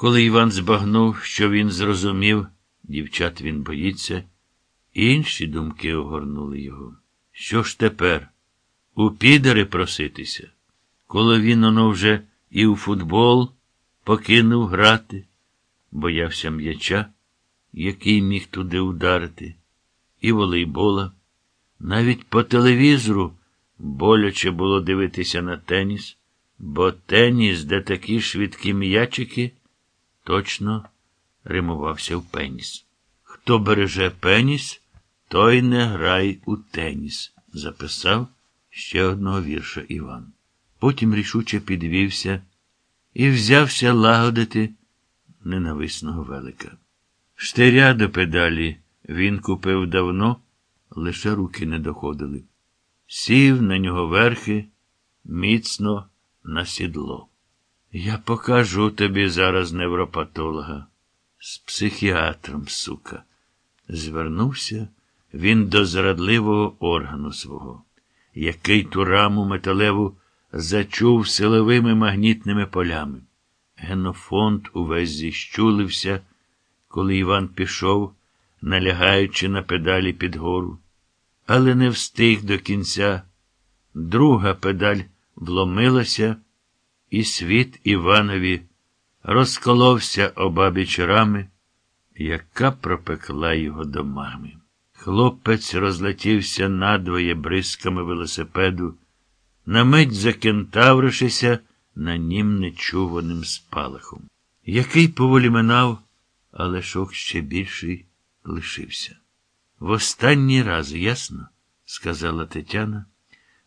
Коли Іван збагнув, що він зрозумів, дівчат він боїться, інші думки огорнули його. Що ж тепер? У підери проситися? Коли він оно вже і у футбол покинув грати, боявся м'яча, який міг туди ударити, і волейбола. Навіть по телевізору боляче було дивитися на теніс, бо теніс, де такі швидкі м'ячики, точно римувався в пеніс. Хто береже пеніс, той не грай у теніс, записав ще одного вірша Іван. Потім рішуче підвівся і взявся лагодити ненависного велика. Штиря до педалі він купив давно, лише руки не доходили. Сів на нього верхи, міцно на сідло. Я покажу тобі зараз невропатолога. З психіатром, сука. Звернувся він до зрадливого органу свого, який ту раму металеву зачув силовими магнітними полями. Генофонд увесь зіщулився, коли Іван пішов, налягаючи на педалі під гору, але не встиг до кінця. Друга педаль вломилася, і світ Іванові розколовся обабіч рами, яка пропекла його до мами. Хлопець розлетівся надвоє бризками велосипеду, на мить закентавришися на нім нечуваним спалахом. Який поволі минав, але шок ще більший лишився. В останній раз, ясно, сказала Тетяна,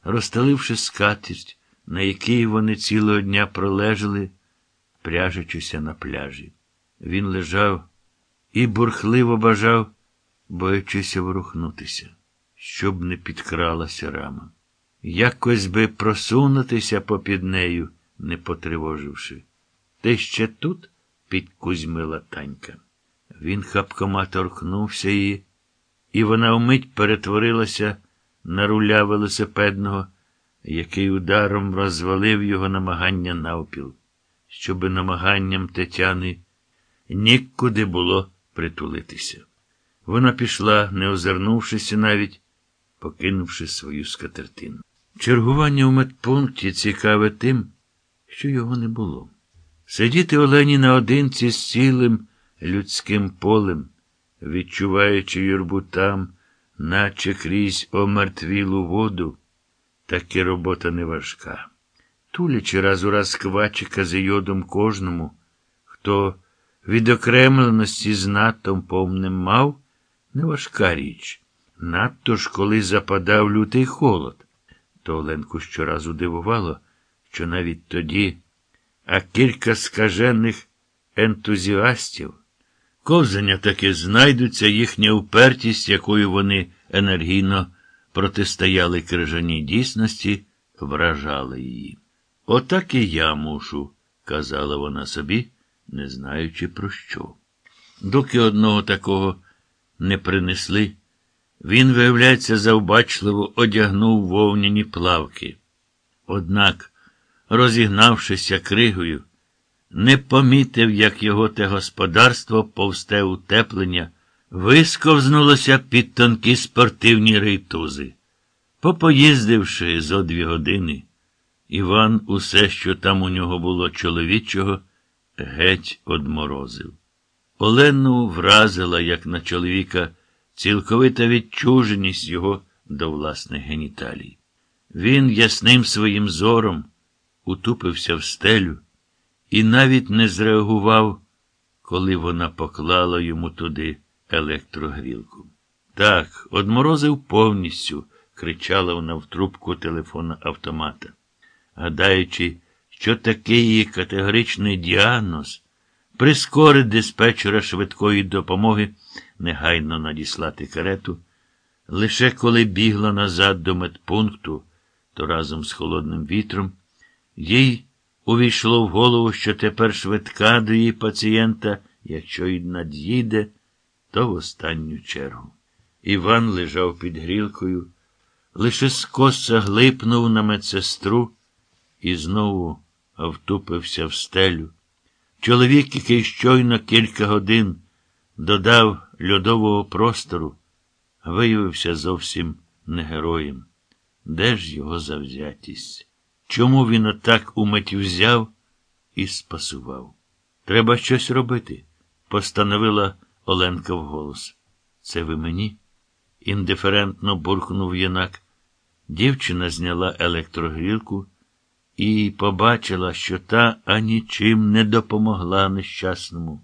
розстеливши скатерть, на якій вони цілого дня пролежали, пряжучися на пляжі. Він лежав і бурхливо бажав, боячися ворухнутися, щоб не підкралася рама. Якось би просунутися попід нею, не потривоживши. Ти ще тут? підкузьмила танька. Він хапкома торкнувся її, і вона вмить перетворилася на руля велосипедного, який ударом розвалив його намагання навпіл, щоби намаганням Тетяни нікуди було притулитися. Вона пішла, не озирнувшися навіть, покинувши свою скатертину. Чергування у медпункті цікаве тим, що його не було. Сидіти Олені наодинці з цілим людським полем, відчуваючи юрбу там, наче крізь омертвілу воду, таки робота не важка. Тулячи раз у раз квачика з йодом кожному, хто відокремленості з натом повним мав, не важка річ. Надто ж коли западав лютий холод. То Оленку щоразу дивувало, що навіть тоді, а кілька скажених ентузіастів, ковзання таки знайдуться їхня упертість, якою вони енергійно протистояли крижаній дійсності, вражала її. Отак і я мушу, казала вона собі, не знаючи про що. Доки одного такого не принесли, він, виявляється, завбачливо одягнув вовняні плавки. Однак, розігнавшися кригою, не помітив, як його те господарство повсте утеплення, висковзнулося під тонкі спортивні рейтузи. Попоїздивши зо дві години, Іван усе, що там у нього було чоловічого, геть одморозив. Олену вразила, як на чоловіка, цілковита відчуженість його до власних геніталій. Він ясним своїм зором утупився в стелю і навіть не зреагував, коли вона поклала йому туди електрогрілку. Так, одморозив повністю, кричала вона в трубку телефона автомата, гадаючи, що такий її категоричний діагноз прискорить диспетчера швидкої допомоги негайно надіслати карету. Лише коли бігла назад до медпункту, то разом з холодним вітром, їй увійшло в голову, що тепер швидка до її пацієнта, якщо й над'їде, то в останню чергу. Іван лежав під грілкою, лише скоса глипнув на медсестру і знову втупився в стелю. Чоловік, який щойно кілька годин додав льодового простору, виявився зовсім не героєм. Де ж його завзятість? Чому він отак умить взяв і спасував? Треба щось робити, постановила Оленка вголос. Це ви мені? індиферентно буркнув юнак. Дівчина зняла електрогрілку і побачила, що та анічим не допомогла нещасному.